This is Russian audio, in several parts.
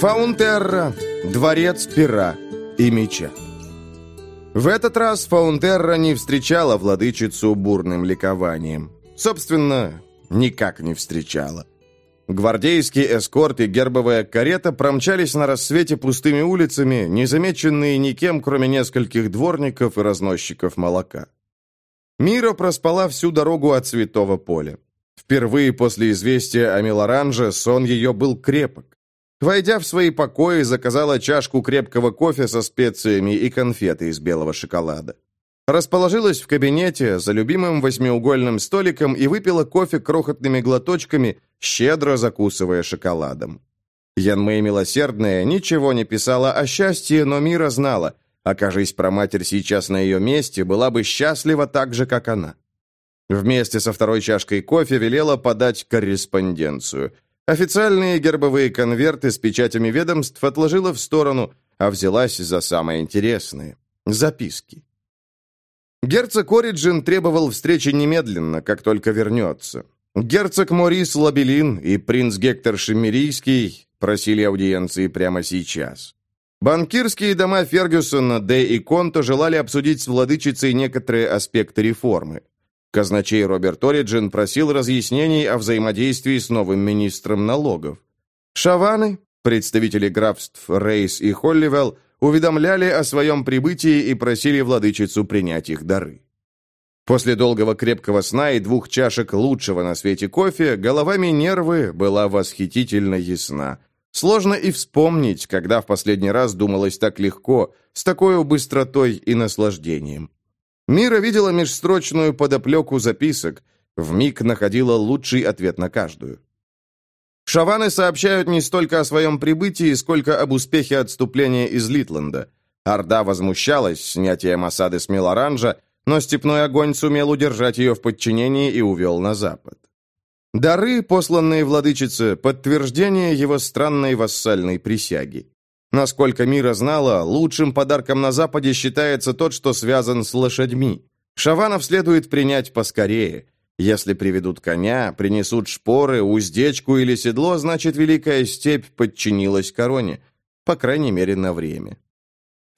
Фаунтерра, дворец пера и меча. В этот раз Фаунтерра не встречала владычицу бурным ликованием. Собственно, никак не встречала. Гвардейский эскорт и гербовая карета промчались на рассвете пустыми улицами, незамеченные никем, кроме нескольких дворников и разносчиков молока. Мира проспала всю дорогу от Святого поля. Впервые после известия о Мелоранже сон ее был крепок. Войдя в свои покои, заказала чашку крепкого кофе со специями и конфеты из белого шоколада. Расположилась в кабинете за любимым восьмиугольным столиком и выпила кофе крохотными глоточками, щедро закусывая шоколадом. Янмэй Милосердная ничего не писала о счастье, но Мира знала, окажись про матерь сейчас на ее месте, была бы счастлива так же, как она. Вместе со второй чашкой кофе велела подать корреспонденцию – Официальные гербовые конверты с печатями ведомств отложила в сторону, а взялась за самое интересное – записки. Герцог Ориджин требовал встречи немедленно, как только вернется. Герцог Морис Лабелин и принц Гектор Шемерийский просили аудиенции прямо сейчас. Банкирские дома Фергюсона, Д и Конто желали обсудить с владычицей некоторые аспекты реформы. Казначей Роберт Ориджин просил разъяснений о взаимодействии с новым министром налогов. Шаваны, представители графств Рейс и Холливелл, уведомляли о своем прибытии и просили владычицу принять их дары. После долгого крепкого сна и двух чашек лучшего на свете кофе голова Минервы была восхитительно ясна. Сложно и вспомнить, когда в последний раз думалось так легко, с такой быстротой и наслаждением. Мира видела межстрочную подоплеку записок, вмиг находила лучший ответ на каждую. Шаваны сообщают не столько о своем прибытии, сколько об успехе отступления из Литленда. Орда возмущалась снятием осады с Мелоранжа, но степной огонь сумел удержать ее в подчинении и увел на запад. Дары, посланные владычице, подтверждение его странной вассальной присяги. Насколько Мира знала, лучшим подарком на Западе считается тот, что связан с лошадьми. Шаванов следует принять поскорее. Если приведут коня, принесут шпоры, уздечку или седло, значит, Великая Степь подчинилась короне. По крайней мере, на время.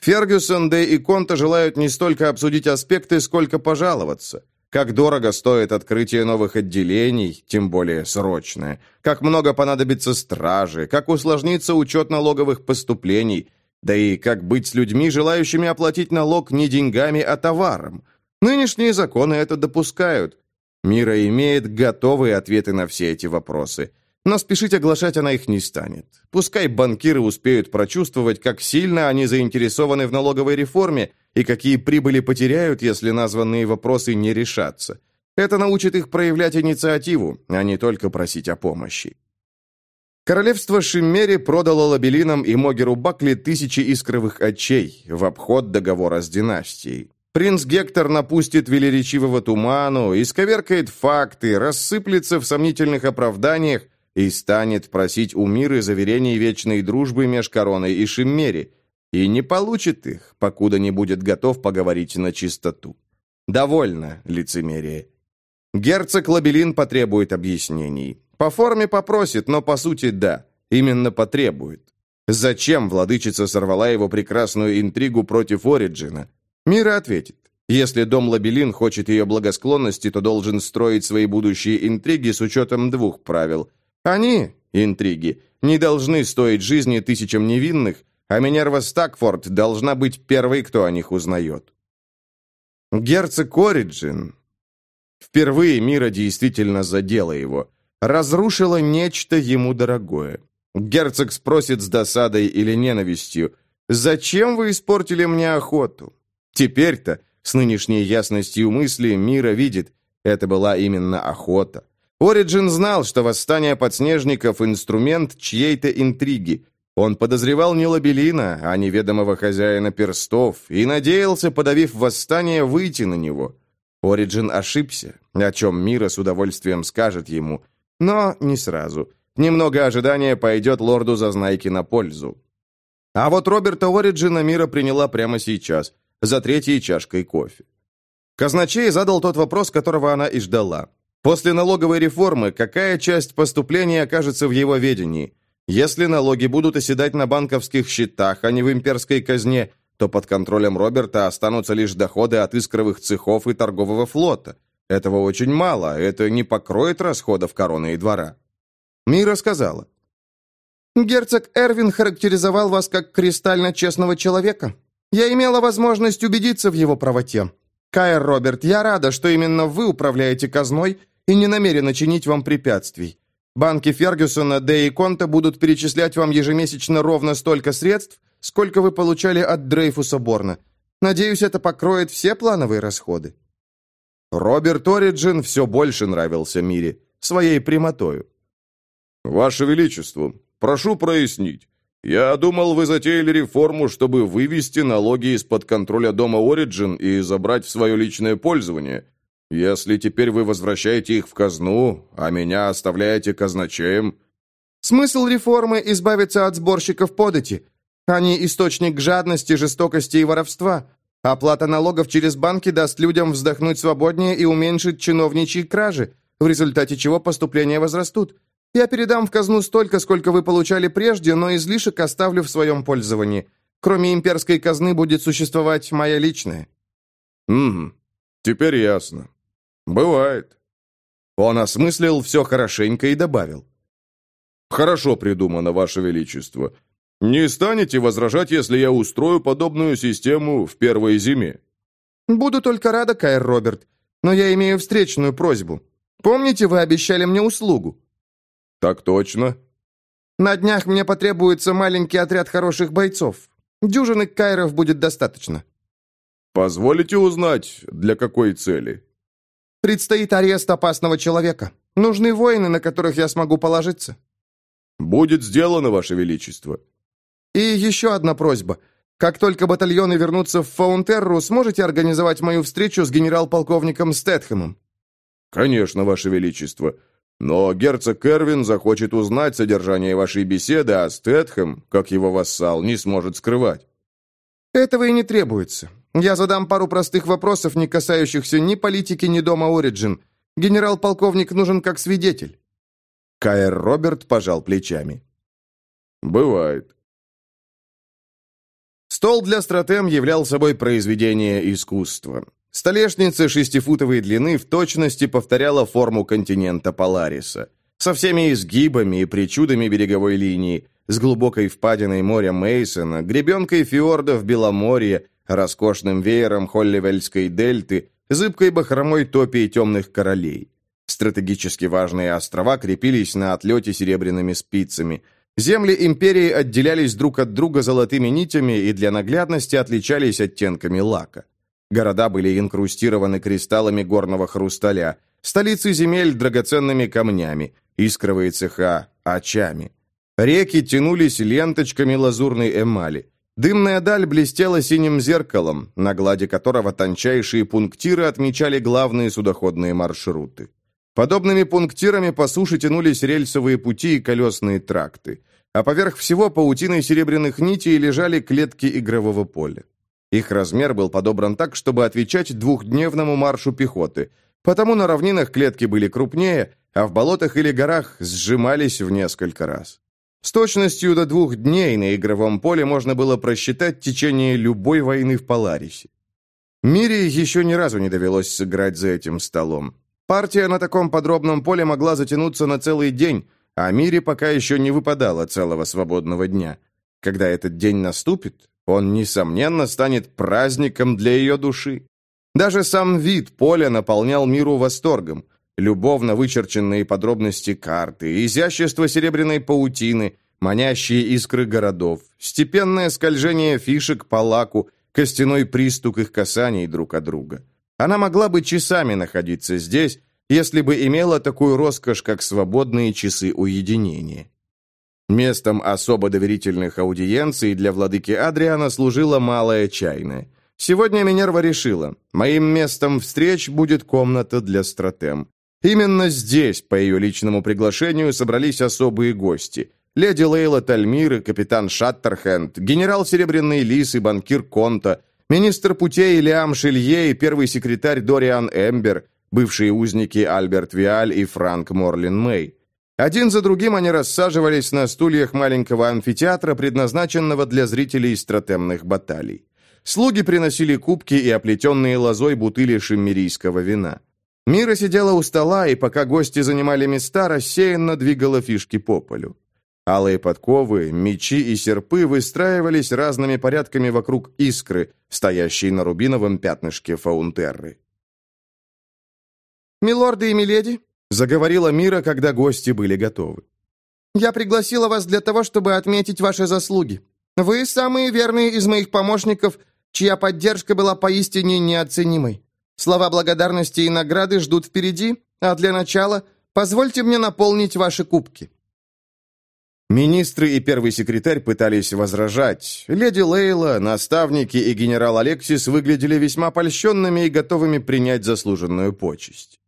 Фергюсон, Дэй и Конта желают не столько обсудить аспекты, сколько пожаловаться. Как дорого стоит открытие новых отделений, тем более срочное. Как много понадобится стражи, как усложнится учет налоговых поступлений. Да и как быть с людьми, желающими оплатить налог не деньгами, а товаром. Нынешние законы это допускают. Мира имеет готовые ответы на все эти вопросы. Но спешить оглашать она их не станет. Пускай банкиры успеют прочувствовать, как сильно они заинтересованы в налоговой реформе и какие прибыли потеряют, если названные вопросы не решатся. Это научит их проявлять инициативу, а не только просить о помощи. Королевство Шиммери продало Лабелинам и Могеру Бакли тысячи искровых очей в обход договора с династией. Принц Гектор напустит велеречивого туману, исковеркает факты, рассыплется в сомнительных оправданиях, и станет просить у мира заверений вечной дружбы меж короной и Шиммери, и не получит их, покуда не будет готов поговорить на чистоту. Довольно лицемерие. Герцог Лабелин потребует объяснений. По форме попросит, но по сути да, именно потребует. Зачем владычица сорвала его прекрасную интригу против Ориджина? Мира ответит. Если дом Лабелин хочет ее благосклонности, то должен строить свои будущие интриги с учетом двух правил. Они, интриги, не должны стоить жизни тысячам невинных, а Минерва Стакфорд должна быть первой, кто о них узнает. Герцог Ориджин... Впервые мира действительно задела его. Разрушила нечто ему дорогое. Герцог спросит с досадой или ненавистью, «Зачем вы испортили мне охоту?» Теперь-то, с нынешней ясностью мысли, мира видит, это была именно охота. Ориджин знал, что восстание подснежников – инструмент чьей-то интриги. Он подозревал не Лабелина, а неведомого хозяина перстов, и надеялся, подавив восстание, выйти на него. Ориджин ошибся, о чем Мира с удовольствием скажет ему, но не сразу. Немного ожидания пойдет лорду Зазнайки на пользу. А вот Роберта Ориджина Мира приняла прямо сейчас, за третьей чашкой кофе. Казначей задал тот вопрос, которого она и ждала. После налоговой реформы какая часть поступлений окажется в его ведении? Если налоги будут оседать на банковских счетах, а не в имперской казне, то под контролем Роберта останутся лишь доходы от искровых цехов и торгового флота. Этого очень мало, это не покроет расходов короны и двора. Мира сказала. «Герцог Эрвин характеризовал вас как кристально честного человека. Я имела возможность убедиться в его правоте. Кайр Роберт, я рада, что именно вы управляете казной и не намерена чинить вам препятствий. Банки Фергюсона, Д и Конта будут перечислять вам ежемесячно ровно столько средств, сколько вы получали от Дрейфуса Борна. Надеюсь, это покроет все плановые расходы». Роберт Ориджин все больше нравился Мире, своей прямотою. «Ваше Величество, прошу прояснить. Я думал, вы затеяли реформу, чтобы вывести налоги из-под контроля дома Ориджин и забрать в свое личное пользование. Если теперь вы возвращаете их в казну, а меня оставляете казначеем...» «Смысл реформы – избавиться от сборщиков подати. Они – источник жадности, жестокости и воровства. Оплата налогов через банки даст людям вздохнуть свободнее и уменьшит чиновничьи кражи, в результате чего поступления возрастут. Я передам в казну столько, сколько вы получали прежде, но излишек оставлю в своем пользовании. Кроме имперской казны будет существовать моя личная». «Угу, теперь ясно. Бывает». Он осмыслил все хорошенько и добавил. «Хорошо придумано, Ваше Величество. Не станете возражать, если я устрою подобную систему в первой зиме?» «Буду только рада, Кайр Роберт, но я имею встречную просьбу. Помните, вы обещали мне услугу?» «Так точно». «На днях мне потребуется маленький отряд хороших бойцов. Дюжины кайров будет достаточно». «Позволите узнать, для какой цели?» «Предстоит арест опасного человека. Нужны воины, на которых я смогу положиться». «Будет сделано, Ваше Величество». «И еще одна просьба. Как только батальоны вернутся в Фаунтерру, сможете организовать мою встречу с генерал-полковником Стэтхэмом?» «Конечно, Ваше Величество. Но герцог Эрвин захочет узнать содержание вашей беседы, а Стэтхэм, как его вассал, не сможет скрывать». «Этого и не требуется. Я задам пару простых вопросов, не касающихся ни политики, ни дома Ориджин. Генерал-полковник нужен как свидетель». Каэр Роберт пожал плечами. «Бывает». Стол для стратем являл собой произведение искусства. Столешница шестифутовой длины в точности повторяла форму континента Полариса. Со всеми изгибами и причудами береговой линии, с глубокой впадиной моря Мейсона, гребенкой фьорда в Беломорье, роскошным веером Холливельской дельты, зыбкой бахромой топи темных королей. Стратегически важные острова крепились на отлете серебряными спицами. Земли империи отделялись друг от друга золотыми нитями и для наглядности отличались оттенками лака. Города были инкрустированы кристаллами горного хрусталя, столицы земель драгоценными камнями, искровые цеха – очами. Реки тянулись ленточками лазурной эмали. Дымная даль блестела синим зеркалом, на глади которого тончайшие пунктиры отмечали главные судоходные маршруты. Подобными пунктирами по суше тянулись рельсовые пути и колесные тракты, а поверх всего паутиной серебряных нитей лежали клетки игрового поля. Их размер был подобран так, чтобы отвечать двухдневному маршу пехоты, потому на равнинах клетки были крупнее, а в болотах или горах сжимались в несколько раз. С точностью до двух дней на игровом поле можно было просчитать течение любой войны в Поларисе. Мире еще ни разу не довелось сыграть за этим столом. Партия на таком подробном поле могла затянуться на целый день, а Мире пока еще не выпадало целого свободного дня. Когда этот день наступит, он, несомненно, станет праздником для ее души. Даже сам вид поля наполнял миру восторгом. Любовно вычерченные подробности карты, изящество серебряной паутины, манящие искры городов, степенное скольжение фишек по лаку, костяной пристук их касаний друг от друга. Она могла бы часами находиться здесь, если бы имела такую роскошь, как свободные часы уединения. Местом особо доверительных аудиенций для владыки Адриана служила малая чайная. Сегодня Минерва решила, моим местом встреч будет комната для стратем. Именно здесь, по ее личному приглашению, собрались особые гости. Леди Лейла Тальмир и капитан Шаттерхенд, генерал Серебряный Лис и банкир Конта, министр путей Лиам Шилье и первый секретарь Дориан Эмбер, бывшие узники Альберт Виаль и Франк Морлин Мэй. Один за другим они рассаживались на стульях маленького амфитеатра, предназначенного для зрителей стратемных баталий. Слуги приносили кубки и оплетенные лозой бутыли шиммерийского вина. Мира сидела у стола, и пока гости занимали места, рассеянно двигала фишки по полю. Алые подковы, мечи и серпы выстраивались разными порядками вокруг искры, стоящей на рубиновом пятнышке фаунтерры. «Милорды и миледи», — заговорила Мира, когда гости были готовы. «Я пригласила вас для того, чтобы отметить ваши заслуги. Вы самые верные из моих помощников, чья поддержка была поистине неоценимой. Слова благодарности и награды ждут впереди, а для начала позвольте мне наполнить ваши кубки». Министры и первый секретарь пытались возражать. Леди Лейла, наставники и генерал Алексис выглядели весьма польщенными и готовыми принять заслуженную почесть.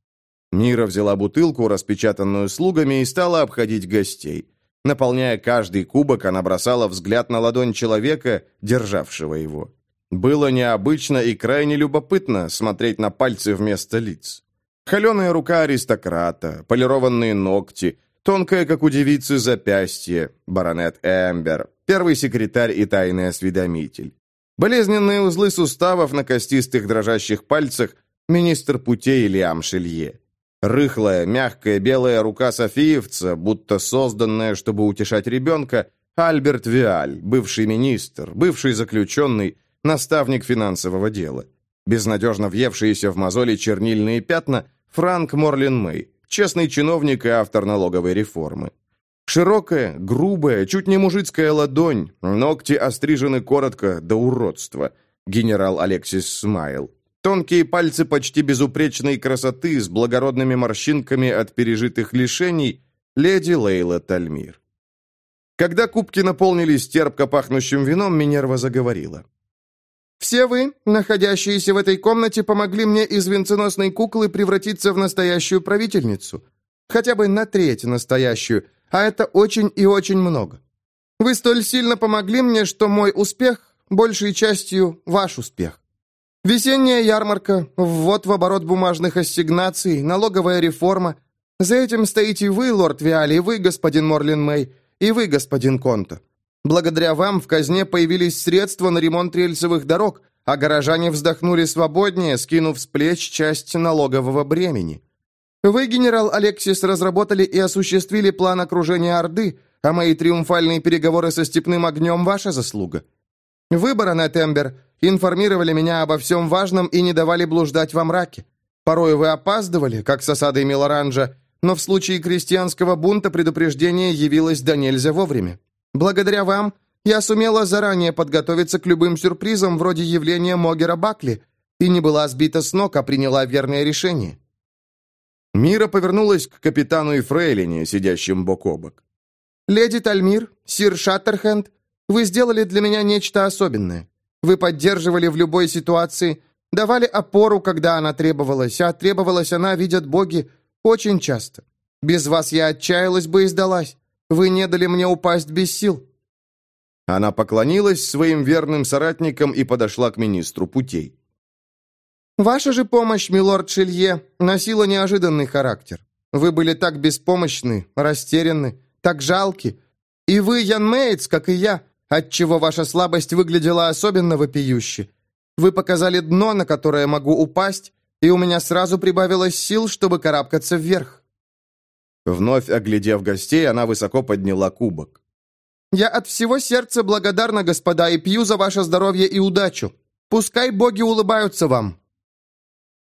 Мира взяла бутылку, распечатанную слугами, и стала обходить гостей. Наполняя каждый кубок, она бросала взгляд на ладонь человека, державшего его. Было необычно и крайне любопытно смотреть на пальцы вместо лиц. Холеная рука аристократа, полированные ногти, тонкое, как у девицы, запястье, баронет Эмбер, первый секретарь и тайный осведомитель. Болезненные узлы суставов на костистых дрожащих пальцах, министр путей Лиам Шелье. Рыхлая, мягкая белая рука Софиевца, будто созданная, чтобы утешать ребенка, Альберт Виаль, бывший министр, бывший заключенный, наставник финансового дела. Безнадежно въевшиеся в мозоли чернильные пятна Франк Морлин Мэй, честный чиновник и автор налоговой реформы. Широкая, грубая, чуть не мужицкая ладонь, ногти острижены коротко до уродства. Генерал Алексис Смайл. Тонкие пальцы почти безупречной красоты с благородными морщинками от пережитых лишений, леди Лейла Тальмир. Когда кубки наполнились терпко пахнущим вином, Минерва заговорила. «Все вы, находящиеся в этой комнате, помогли мне из венценосной куклы превратиться в настоящую правительницу. Хотя бы на треть настоящую, а это очень и очень много. Вы столь сильно помогли мне, что мой успех, большей частью, ваш успех. Весенняя ярмарка, ввод в оборот бумажных ассигнаций, налоговая реформа. За этим стоите вы, лорд Виали, вы, господин Морлин Мэй, и вы, господин Конто. Благодаря вам в казне появились средства на ремонт рельсовых дорог, а горожане вздохнули свободнее, скинув с плеч часть налогового бремени. Вы, генерал Алексис, разработали и осуществили план окружения Орды, а мои триумфальные переговоры со степным огнем – ваша заслуга. Вы, баронет Эмбер, информировали меня обо всем важном и не давали блуждать во мраке. Порой вы опаздывали, как с осадой Милоранжа, но в случае крестьянского бунта предупреждение явилось до нельзя вовремя. Благодаря вам я сумела заранее подготовиться к любым сюрпризам вроде явления Могера Бакли и не была сбита с ног, а приняла верное решение». Мира повернулась к капитану и фрейлине, сидящим бок о бок. «Леди Тальмир, сир Шаттерхенд, вы сделали для меня нечто особенное. Вы поддерживали в любой ситуации, давали опору, когда она требовалась, а требовалась она, видят боги, очень часто. Без вас я отчаялась бы и сдалась. Вы не дали мне упасть без сил». Она поклонилась своим верным соратникам и подошла к министру путей. «Ваша же помощь, милорд Шелье, носила неожиданный характер. Вы были так беспомощны, растеряны, так жалки. И вы, Ян Мейтс, как и я, отчего ваша слабость выглядела особенно вопиюще. Вы показали дно, на которое могу упасть, и у меня сразу прибавилось сил, чтобы карабкаться вверх». Вновь оглядев гостей, она высоко подняла кубок. «Я от всего сердца благодарна, господа, и пью за ваше здоровье и удачу. Пускай боги улыбаются вам».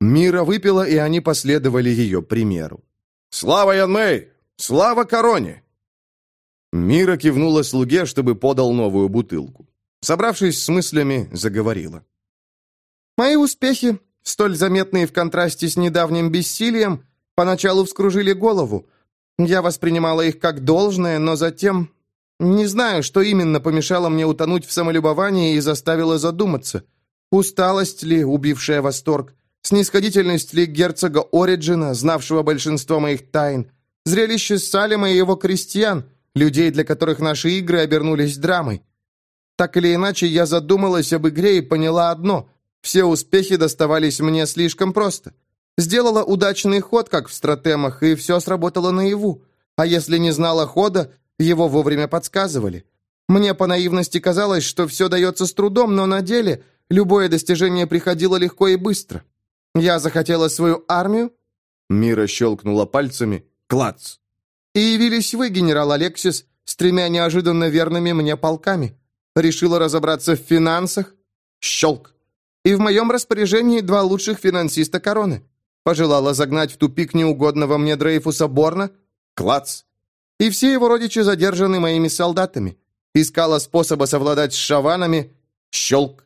Мира выпила, и они последовали ее примеру. «Слава Янмэй! Слава Короне!» Мира кивнула слуге, чтобы подал новую бутылку. Собравшись с мыслями, заговорила. «Мои успехи, столь заметные в контрасте с недавним бессилием, поначалу вскружили голову. Я воспринимала их как должное, но затем... Не знаю, что именно помешало мне утонуть в самолюбовании и заставило задуматься. Усталость ли, убившая восторг? Снисходительность ли герцога Ориджина, знавшего большинство моих тайн? Зрелище Салема и его крестьян — людей, для которых наши игры обернулись драмой. Так или иначе, я задумалась об игре и поняла одно – все успехи доставались мне слишком просто. Сделала удачный ход, как в стратемах, и все сработало наяву. А если не знала хода, его вовремя подсказывали. Мне по наивности казалось, что все дается с трудом, но на деле любое достижение приходило легко и быстро. Я захотела свою армию. Мира щелкнула пальцами. Клац! И явились вы, генерал Алексис, с тремя неожиданно верными мне полками. Решила разобраться в финансах. Щелк. И в моем распоряжении два лучших финансиста короны. Пожелала загнать в тупик неугодного мне Дрейфуса Борна. Клац. И все его родичи задержаны моими солдатами. Искала способа совладать с шаванами. Щелк.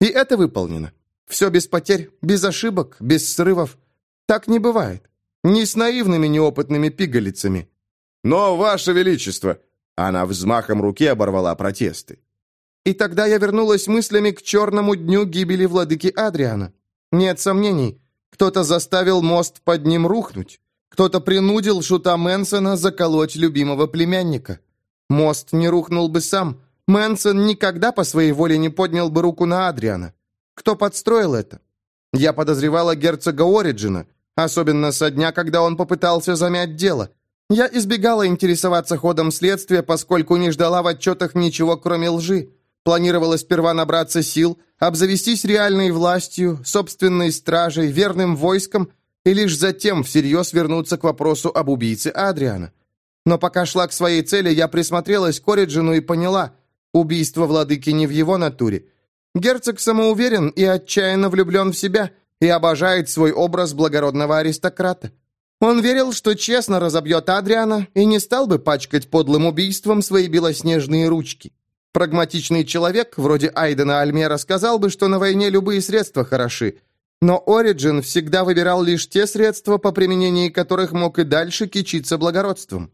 И это выполнено. Все без потерь, без ошибок, без срывов. Так не бывает. Ни с наивными неопытными пигалицами. Но, Ваше Величество, она взмахом руки оборвала протесты. И тогда я вернулась мыслями к черному дню гибели владыки Адриана. Нет сомнений, кто-то заставил мост под ним рухнуть. Кто-то принудил Шута Мэнсона заколоть любимого племянника. Мост не рухнул бы сам. Мэнсон никогда по своей воле не поднял бы руку на Адриана. Кто подстроил это? Я подозревала герцога Ориджина, особенно со дня, когда он попытался замять дело. Я избегала интересоваться ходом следствия, поскольку не ждала в отчетах ничего, кроме лжи. Планировала сперва набраться сил, обзавестись реальной властью, собственной стражей, верным войском и лишь затем всерьез вернуться к вопросу об убийце Адриана. Но пока шла к своей цели, я присмотрелась к Ориджину и поняла, убийство владыки не в его натуре. Герцог самоуверен и отчаянно влюблен в себя и обожает свой образ благородного аристократа. Он верил, что честно разобьет Адриана и не стал бы пачкать подлым убийством свои белоснежные ручки. Прагматичный человек, вроде Айдена Альмера, сказал бы, что на войне любые средства хороши, но Ориджин всегда выбирал лишь те средства, по применении которых мог и дальше кичиться благородством.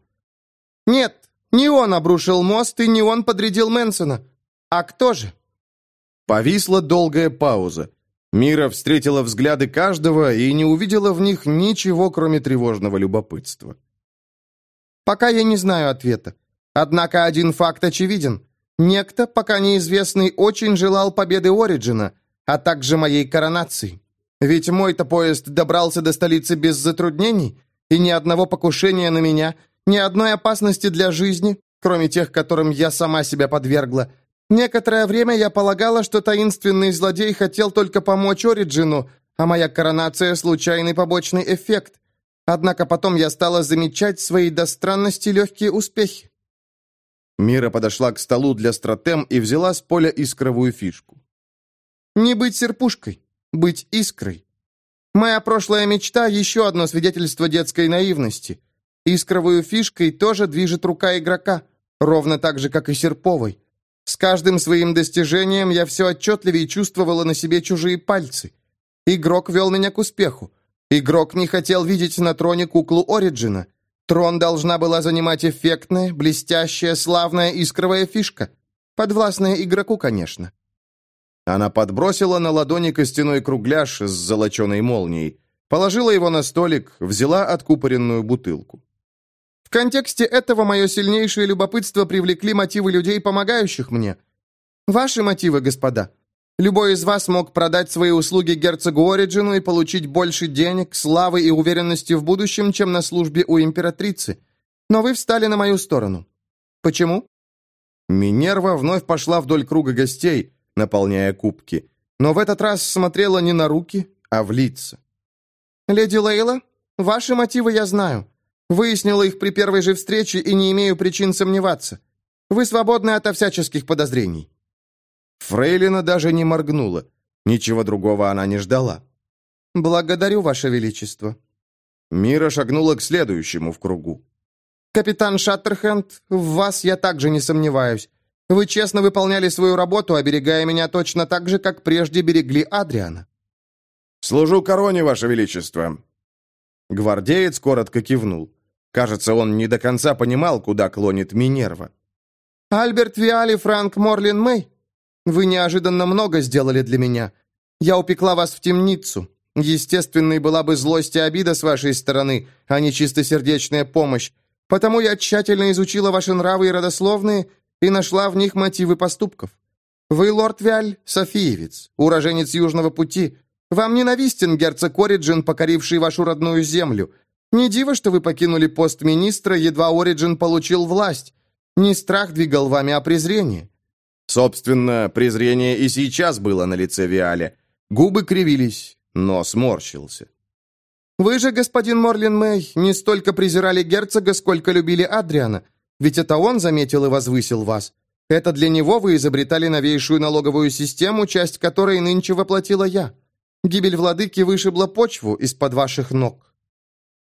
Нет, не он обрушил мост и не он подрядил Мэнсона. А кто же? Повисла долгая пауза. Мира встретила взгляды каждого и не увидела в них ничего, кроме тревожного любопытства. «Пока я не знаю ответа. Однако один факт очевиден. Некто, пока неизвестный, очень желал победы Ориджина, а также моей коронации. Ведь мой-то поезд добрался до столицы без затруднений, и ни одного покушения на меня, ни одной опасности для жизни, кроме тех, которым я сама себя подвергла. Некоторое время я полагала, что таинственный злодей хотел только помочь Ориджину, а моя коронация — случайный побочный эффект. Однако потом я стала замечать свои до странности легкие успехи. Мира подошла к столу для стратем и взяла с поля искровую фишку. «Не быть серпушкой быть искрой. Моя прошлая мечта — еще одно свидетельство детской наивности. Искровую фишкой тоже движет рука игрока, ровно так же, как и серповой. С каждым своим достижением я все отчетливее чувствовала на себе чужие пальцы. Игрок вел меня к успеху. Игрок не хотел видеть на троне куклу Ориджина. Трон должна была занимать эффектная, блестящая, славная искровая фишка. Подвластная игроку, конечно. Она подбросила на ладони костяной кругляш с золоченой молнией, положила его на столик, взяла откупоренную бутылку. В контексте этого мое сильнейшее любопытство привлекли мотивы людей, помогающих мне. Ваши мотивы, господа. Любой из вас мог продать свои услуги герцогу Ориджину и получить больше денег, славы и уверенности в будущем, чем на службе у императрицы. Но вы встали на мою сторону. Почему? Минерва вновь пошла вдоль круга гостей, наполняя кубки, но в этот раз смотрела не на руки, а в лица. «Леди Лейла, ваши мотивы я знаю. Выяснила их при первой же встрече и не имею причин сомневаться. Вы свободны ото всяческих подозрений». Фрейлина даже не моргнула. Ничего другого она не ждала. «Благодарю, Ваше Величество». Мира шагнула к следующему в кругу. «Капитан Шаттерхенд, в вас я также не сомневаюсь. Вы честно выполняли свою работу, оберегая меня точно так же, как прежде берегли Адриана». «Служу короне, Ваше Величество». Гвардеец коротко кивнул. Кажется, он не до конца понимал, куда клонит Минерва. «Альберт Виали, Франк Морлин Мэй, вы неожиданно много сделали для меня. Я упекла вас в темницу. Естественной была бы злость и обида с вашей стороны, а не чистосердечная помощь. Потому я тщательно изучила ваши нравы и родословные и нашла в них мотивы поступков. Вы, лорд Виаль, Софиевец, уроженец Южного пути. Вам ненавистен герцог Ориджин, покоривший вашу родную землю. Не диво, что вы покинули пост министра, едва Ориджин получил власть. Не страх двигал вами, а презрение. Собственно, презрение и сейчас было на лице Виале. Губы кривились, но сморщился. «Вы же, господин Морлин Мэй, не столько презирали герцога, сколько любили Адриана. Ведь это он заметил и возвысил вас. Это для него вы изобретали новейшую налоговую систему, часть которой нынче воплотила я. Гибель владыки вышибла почву из-под ваших ног».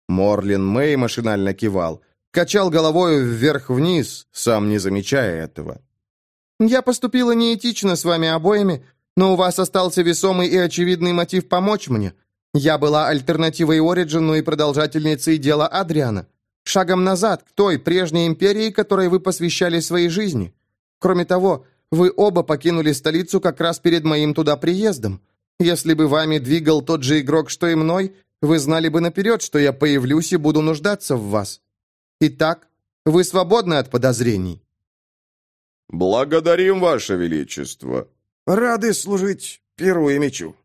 Морлин Мэй машинально кивал, качал головой вверх-вниз, сам не замечая этого. «Я поступила неэтично с вами обоими, но у вас остался весомый и очевидный мотив помочь мне. Я была альтернативой Ориджину и продолжательницей дела Адриана. Шагом назад, к той прежней империи, которой вы посвящали своей жизни. Кроме того, вы оба покинули столицу как раз перед моим туда приездом. Если бы вами двигал тот же игрок, что и мной, вы знали бы наперед, что я появлюсь и буду нуждаться в вас. Итак, вы свободны от подозрений». «Благодарим, Ваше Величество. Рады служить Перу и Мечу».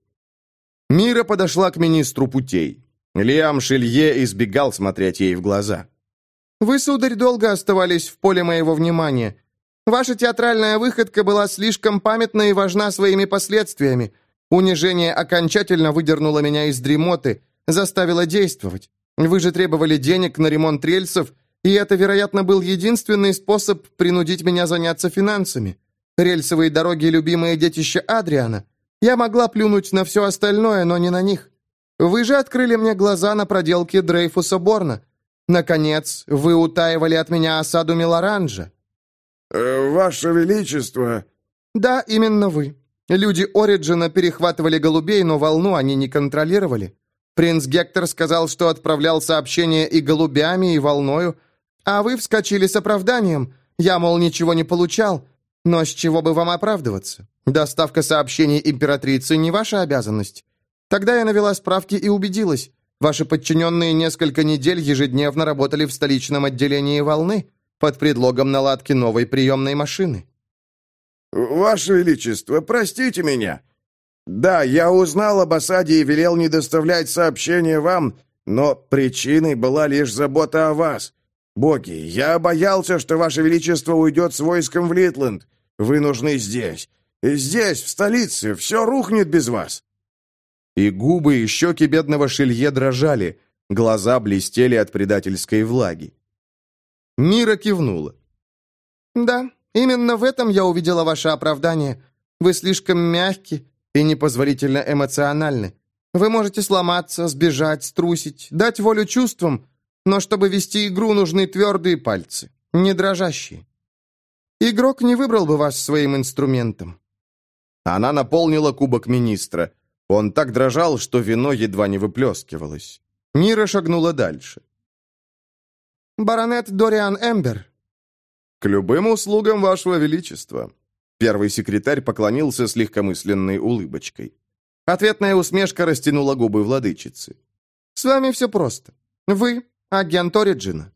Мира подошла к министру путей. Лиам Шилье избегал смотреть ей в глаза. «Вы, сударь, долго оставались в поле моего внимания. Ваша театральная выходка была слишком памятна и важна своими последствиями. Унижение окончательно выдернуло меня из дремоты, заставило действовать. Вы же требовали денег на ремонт рельсов, и это, вероятно, был единственный способ принудить меня заняться финансами. Рельсовые дороги – любимое детище Адриана. Я могла плюнуть на все остальное, но не на них. Вы же открыли мне глаза на проделки Дрейфуса Борна. Наконец, вы утаивали от меня осаду Милоранжа». Э, «Ваше Величество...» «Да, именно вы. Люди Ориджина перехватывали голубей, но волну они не контролировали. Принц Гектор сказал, что отправлял сообщения и голубями, и волною, а вы вскочили с оправданием. Я, мол, ничего не получал. Но с чего бы вам оправдываться? Доставка сообщений императрицы не ваша обязанность. Тогда я навела справки и убедилась. Ваши подчиненные несколько недель ежедневно работали в столичном отделении «Волны» под предлогом наладки новой приемной машины. «Ваше Величество, простите меня. Да, я узнал об осаде и велел не доставлять сообщения вам, но причиной была лишь забота о вас. Боги, я боялся, что Ваше Величество уйдет с войском в Литленд. Вы нужны здесь. Здесь, в столице, все рухнет без вас». И губы, и щеки бедного Шелье дрожали, глаза блестели от предательской влаги. Мира кивнула. «Да, именно в этом я увидела ваше оправдание. Вы слишком мягки и непозволительно эмоциональны. Вы можете сломаться, сбежать, струсить, дать волю чувствам, но чтобы вести игру, нужны твердые пальцы, не дрожащие. Игрок не выбрал бы вас своим инструментом. Она наполнила кубок министра. Он так дрожал, что вино едва не выплескивалось. Мира шагнула дальше. «Баронет Дориан Эмбер». «К любым услугам вашего величества». Первый секретарь поклонился с легкомысленной улыбочкой. Ответная усмешка растянула губы владычицы. «С вами все просто. Вы агент Ориджина».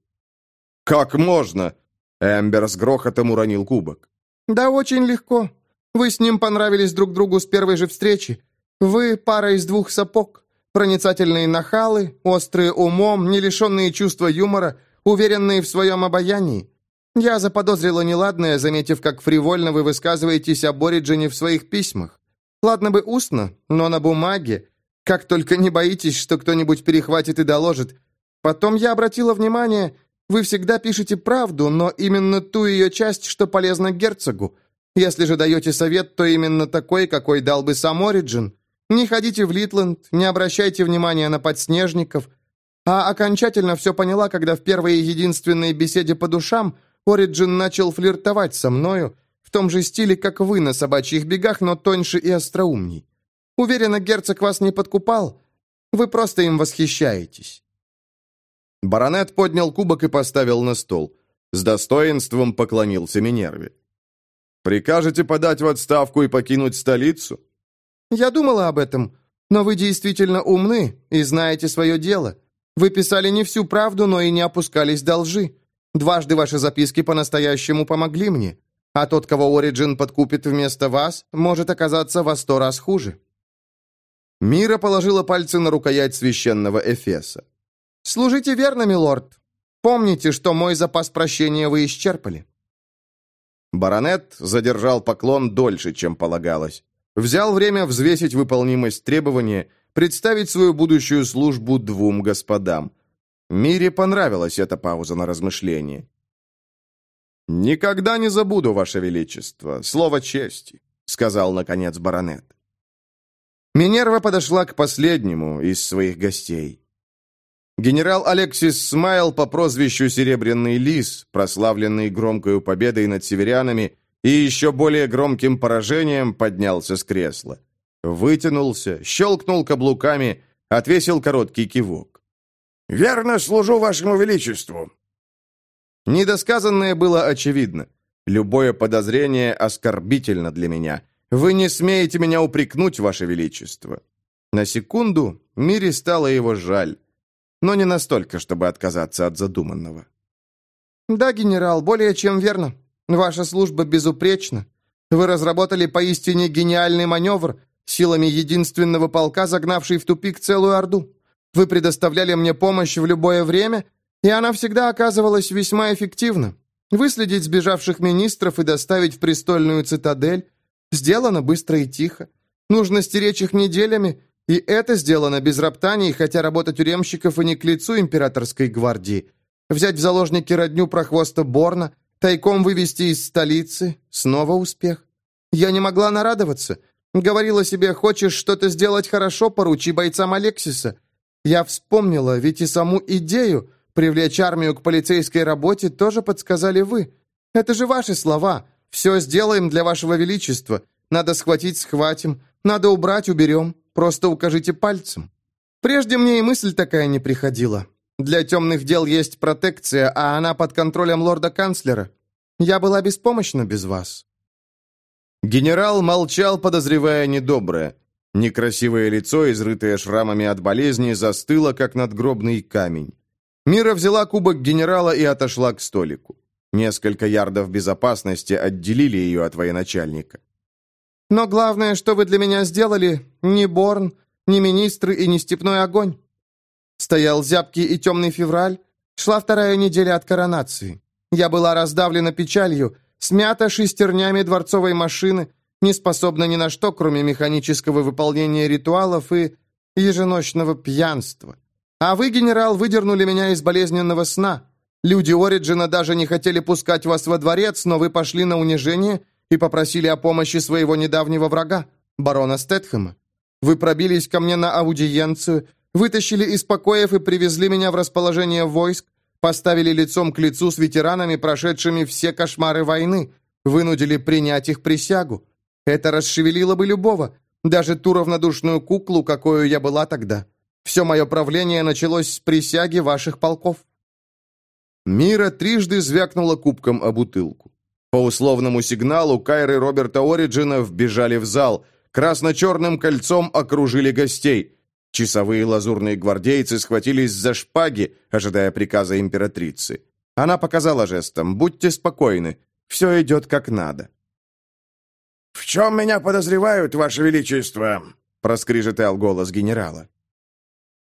«Как можно?» Эмбер с грохотом уронил кубок. «Да очень легко. Вы с ним понравились друг другу с первой же встречи. Вы пара из двух сапог. Проницательные нахалы, острые умом, не лишенные чувства юмора, уверенные в своем обаянии. Я заподозрила неладное, заметив, как фривольно вы высказываетесь о Бориджине в своих письмах. Ладно бы устно, но на бумаге. Как только не боитесь, что кто-нибудь перехватит и доложит. Потом я обратила внимание, вы всегда пишете правду, но именно ту ее часть, что полезна герцогу. Если же даете совет, то именно такой, какой дал бы сам Ориджин. Не ходите в Литленд, не обращайте внимания на подснежников. А окончательно все поняла, когда в первой и единственной беседе по душам Ориджин начал флиртовать со мною, в том же стиле, как вы на собачьих бегах, но тоньше и остроумней. Уверена, герцог вас не подкупал. Вы просто им восхищаетесь». Баронет поднял кубок и поставил на стол. С достоинством поклонился Минерве. Прикажете подать в отставку и покинуть столицу?» «Я думала об этом, но вы действительно умны и знаете свое дело. Вы писали не всю правду, но и не опускались до лжи. Дважды ваши записки по-настоящему помогли мне, а тот, кого Ориджин подкупит вместо вас, может оказаться во сто раз хуже». Мира положила пальцы на рукоять священного Эфеса. Служите верно, милорд. Помните, что мой запас прощения вы исчерпали». Баронет задержал поклон дольше, чем полагалось. Взял время взвесить выполнимость требования, представить свою будущую службу двум господам. Мире понравилась эта пауза на размышление. «Никогда не забуду, Ваше Величество, слово чести», — сказал, наконец, баронет. Минерва подошла к последнему из своих гостей. Генерал Алексис Смайл по прозвищу Серебряный Лис, прославленный громкой победой над северянами и еще более громким поражением, поднялся с кресла. Вытянулся, щелкнул каблуками, отвесил короткий кивок. «Верно служу вашему величеству». Недосказанное было очевидно. Любое подозрение оскорбительно для меня. Вы не смеете меня упрекнуть, ваше величество. На секунду Мире стало его жаль но не настолько, чтобы отказаться от задуманного. «Да, генерал, более чем верно. Ваша служба безупречна. Вы разработали поистине гениальный маневр, силами единственного полка, загнавший в тупик целую Орду. Вы предоставляли мне помощь в любое время, и она всегда оказывалась весьма эффективна. Выследить сбежавших министров и доставить в престольную цитадель сделано быстро и тихо. Нужно стеречь их неделями, и это сделано без роптаний, хотя работа тюремщиков и не к лицу императорской гвардии. Взять в заложники родню прохвоста Борна, тайком вывести из столицы — снова успех. Я не могла нарадоваться. Говорила себе, хочешь что-то сделать хорошо, поручи бойцам Алексиса. Я вспомнила, ведь и саму идею привлечь армию к полицейской работе тоже подсказали вы. Это же ваши слова. Все сделаем для вашего величества. Надо схватить — схватим. Надо убрать — уберем. Просто укажите пальцем. Прежде мне и мысль такая не приходила. Для темных дел есть протекция, а она под контролем лорда-канцлера. Я была беспомощна без вас». Генерал молчал, подозревая недоброе. Некрасивое лицо, изрытое шрамами от болезни, застыло, как надгробный камень. Мира взяла кубок генерала и отошла к столику. Несколько ярдов безопасности отделили ее от военачальника. Но главное, что вы для меня сделали, не Борн, не министры и не степной огонь. Стоял зябкий и темный февраль, шла вторая неделя от коронации. Я была раздавлена печалью, смята шестернями дворцовой машины, не способна ни на что, кроме механического выполнения ритуалов и еженочного пьянства. А вы, генерал, выдернули меня из болезненного сна. Люди Ориджина даже не хотели пускать вас во дворец, но вы пошли на унижение и попросили о помощи своего недавнего врага, барона Стэтхэма. Вы пробились ко мне на аудиенцию, вытащили из покоев и привезли меня в расположение войск, поставили лицом к лицу с ветеранами, прошедшими все кошмары войны, вынудили принять их присягу. Это расшевелило бы любого, даже ту равнодушную куклу, какую я была тогда. Все мое правление началось с присяги ваших полков». Мира трижды звякнула кубком о бутылку. По условному сигналу Кайры Роберта Ориджина вбежали в зал, красно-черным кольцом окружили гостей. Часовые лазурные гвардейцы схватились за шпаги, ожидая приказа императрицы. Она показала жестом «Будьте спокойны, все идет как надо». «В чем меня подозревают, Ваше Величество?» — проскрежетал голос генерала.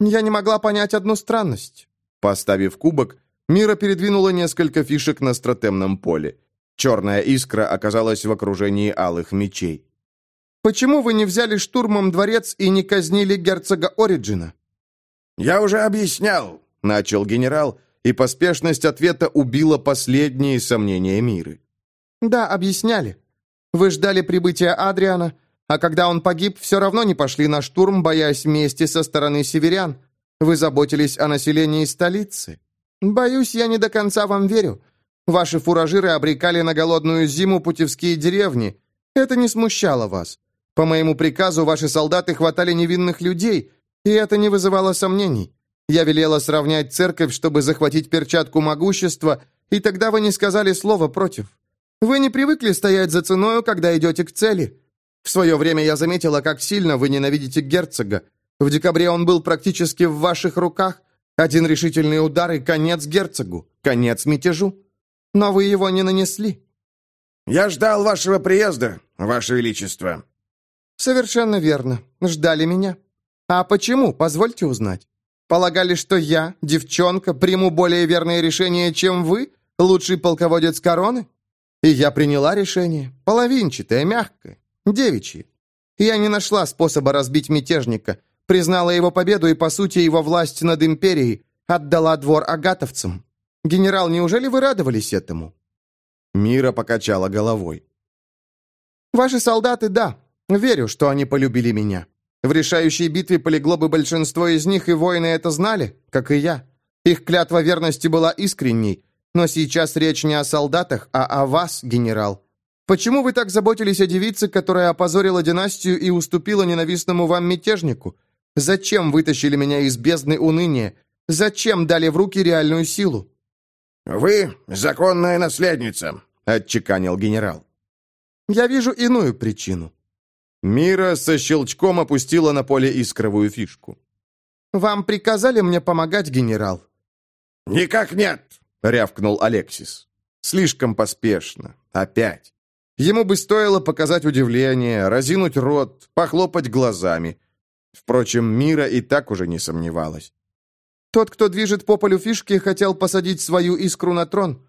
«Я не могла понять одну странность». Поставив кубок, Мира передвинула несколько фишек на стратемном поле. Черная искра оказалась в окружении алых мечей. «Почему вы не взяли штурмом дворец и не казнили герцога Ориджина?» «Я уже объяснял», — начал генерал, и поспешность ответа убила последние сомнения Миры. «Да, объясняли. Вы ждали прибытия Адриана, а когда он погиб, все равно не пошли на штурм, боясь мести со стороны северян. Вы заботились о населении столицы. Боюсь, я не до конца вам верю. Ваши фуражиры обрекали на голодную зиму путевские деревни. Это не смущало вас. По моему приказу ваши солдаты хватали невинных людей, и это не вызывало сомнений. Я велела сравнять церковь, чтобы захватить перчатку могущества, и тогда вы не сказали слова против. Вы не привыкли стоять за ценою, когда идете к цели. В свое время я заметила, как сильно вы ненавидите герцога. В декабре он был практически в ваших руках. Один решительный удар и конец герцогу, конец мятежу но вы его не нанесли». «Я ждал вашего приезда, ваше величество». «Совершенно верно. Ждали меня. А почему, позвольте узнать?» Полагали, что я, девчонка, приму более верное решение, чем вы, лучший полководец короны? И я приняла решение, половинчатое, мягкое, девичье. Я не нашла способа разбить мятежника, признала его победу и, по сути, его власть над империей, отдала двор агатовцам. Генерал, неужели вы радовались этому?» Мира покачала головой. «Ваши солдаты, да. Верю, что они полюбили меня. В решающей битве полегло бы большинство из них, и воины это знали, как и я. Их клятва верности была искренней, но сейчас речь не о солдатах, а о вас, генерал. Почему вы так заботились о девице, которая опозорила династию и уступила ненавистному вам мятежнику? Зачем вытащили меня из бездны уныния? Зачем дали в руки реальную силу?» «Вы законная наследница», — отчеканил генерал. «Я вижу иную причину». Мира со щелчком опустила на поле искровую фишку. «Вам приказали мне помогать, генерал?» «Никак нет», — рявкнул Алексис. Слишком поспешно. Опять. Ему бы стоило показать удивление, разинуть рот, похлопать глазами. Впрочем, Мира и так уже не сомневалась. Тот, кто движет по полю фишки, хотел посадить свою искру на трон.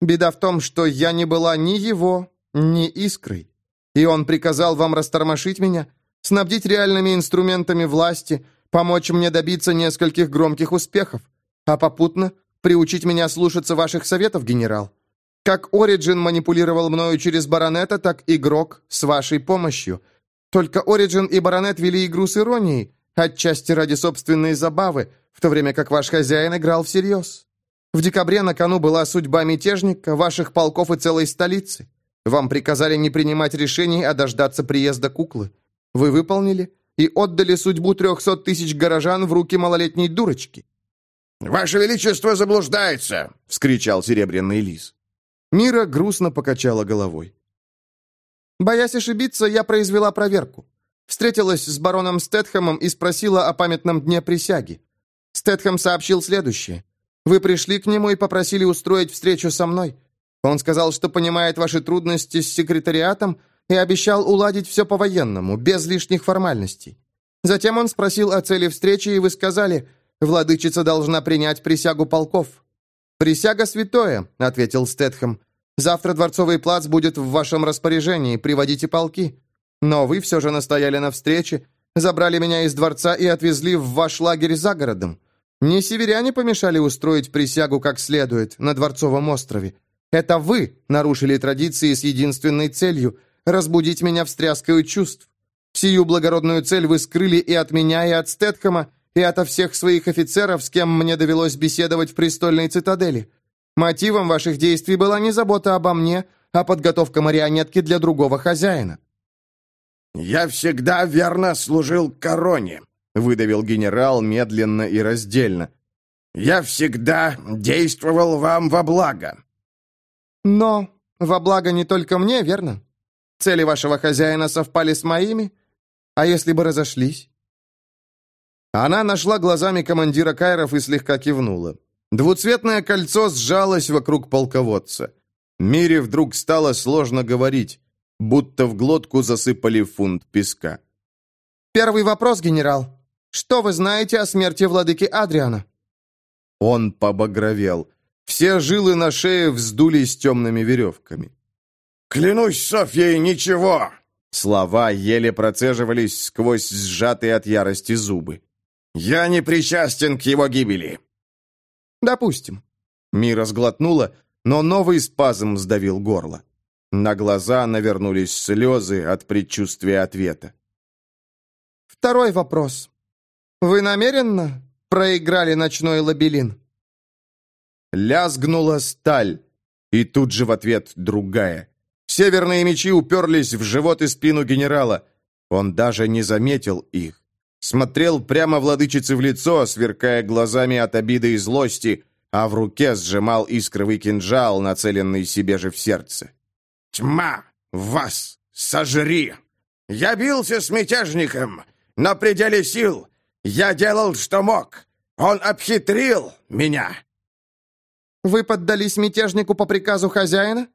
Беда в том, что я не была ни его, ни искрой. И он приказал вам растормошить меня, снабдить реальными инструментами власти, помочь мне добиться нескольких громких успехов, а попутно приучить меня слушаться ваших советов, генерал. Как Ориджин манипулировал мною через баронета, так игрок с вашей помощью. Только Ориджин и баронет вели игру с иронией, отчасти ради собственной забавы, в то время как ваш хозяин играл всерьез. В декабре на кону была судьба мятежника, ваших полков и целой столицы. Вам приказали не принимать решений, а дождаться приезда куклы. Вы выполнили и отдали судьбу трехсот тысяч горожан в руки малолетней дурочки». «Ваше Величество заблуждается!» — вскричал Серебряный Лис. Мира грустно покачала головой. «Боясь ошибиться, я произвела проверку. Встретилась с бароном Стэтхэмом и спросила о памятном дне присяги. Стэтхэм сообщил следующее. «Вы пришли к нему и попросили устроить встречу со мной. Он сказал, что понимает ваши трудности с секретариатом и обещал уладить все по-военному, без лишних формальностей. Затем он спросил о цели встречи, и вы сказали, «Владычица должна принять присягу полков». «Присяга святое», — ответил Стэтхэм. «Завтра Дворцовый плац будет в вашем распоряжении, приводите полки». Но вы все же настояли на встрече, забрали меня из дворца и отвезли в ваш лагерь за городом. Не северяне помешали устроить присягу как следует на Дворцовом острове. Это вы нарушили традиции с единственной целью – разбудить меня встряскою чувств. Сию благородную цель вы скрыли и от меня, и от Стэтхэма, и ото всех своих офицеров, с кем мне довелось беседовать в престольной цитадели. Мотивом ваших действий была не забота обо мне, а подготовка марионетки для другого хозяина». «Я всегда верно служил короне», выдавил генерал медленно и раздельно. «Я всегда действовал вам во благо». «Но во благо не только мне, верно? Цели вашего хозяина совпали с моими? А если бы разошлись?» Она нашла глазами командира Кайров и слегка кивнула. Двуцветное кольцо сжалось вокруг полководца. Мире вдруг стало сложно говорить, будто в глотку засыпали фунт песка. «Первый вопрос, генерал. Что вы знаете о смерти владыки Адриана?» Он побагровел. Все жилы на шее вздулись темными веревками. «Клянусь Софьей, ничего!» Слова еле процеживались сквозь сжатые от ярости зубы. «Я не причастен к его гибели!» «Допустим». Мира сглотнула, но новый спазм сдавил горло. На глаза навернулись слезы от предчувствия ответа. «Второй вопрос. «Вы намеренно проиграли ночной лабелин?» Лязгнула сталь, и тут же в ответ другая. Северные мечи уперлись в живот и спину генерала. Он даже не заметил их. Смотрел прямо владычице в лицо, сверкая глазами от обиды и злости, а в руке сжимал искровый кинжал, нацеленный себе же в сердце. «Тьма! Вас! Сожри! Я бился с мятежником! На пределе сил! Я делал, что мог. Он обхитрил меня. Вы поддались мятежнику по приказу хозяина?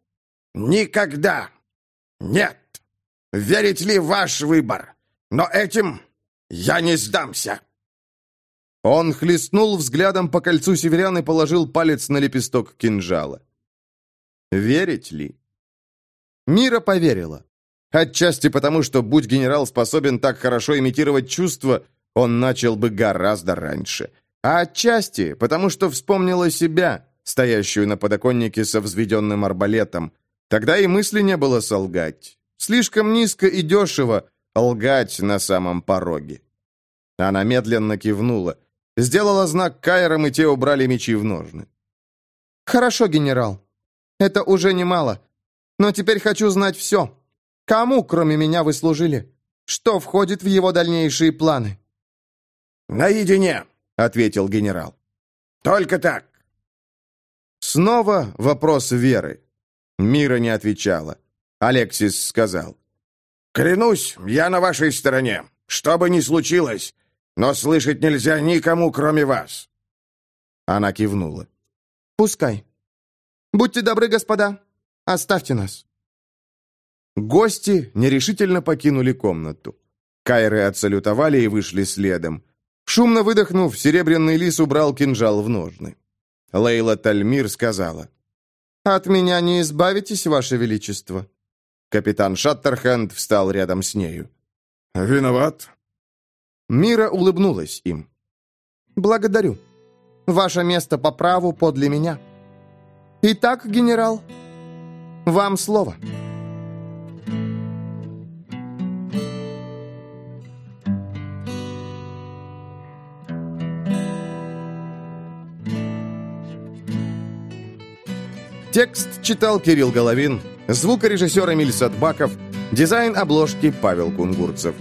Никогда. Нет. Верить ли ваш выбор? Но этим я не сдамся. Он хлестнул взглядом по кольцу северян и положил палец на лепесток кинжала. Верить ли? Мира поверила. Отчасти потому, что, будь генерал способен так хорошо имитировать чувства, он начал бы гораздо раньше. А отчасти потому, что вспомнила себя, стоящую на подоконнике со взведенным арбалетом. Тогда и мысли не было солгать. Слишком низко и дешево лгать на самом пороге. Она медленно кивнула. Сделала знак Кайрам, и те убрали мечи в ножны. «Хорошо, генерал. Это уже немало. Но теперь хочу знать все. Кому, кроме меня, вы служили? Что входит в его дальнейшие планы?» «Наедине», — ответил генерал. «Только так». Снова вопрос веры. Мира не отвечала. Алексис сказал. «Клянусь, я на вашей стороне. Что бы ни случилось, но слышать нельзя никому, кроме вас». Она кивнула. «Пускай. Будьте добры, господа, оставьте нас». Гости нерешительно покинули комнату. Кайры отсалютовали и вышли следом. Шумно выдохнув, серебряный лис убрал кинжал в ножны. Лейла Тальмир сказала. «От меня не избавитесь, ваше величество». Капитан Шаттерхенд встал рядом с нею. «Виноват?» Мира улыбнулась им. «Благодарю. Ваше место по праву подле меня. Итак, генерал, вам слово». Текст читал Кирилл Головин, звукорежиссер Эмиль Садбаков, дизайн обложки Павел Кунгурцев.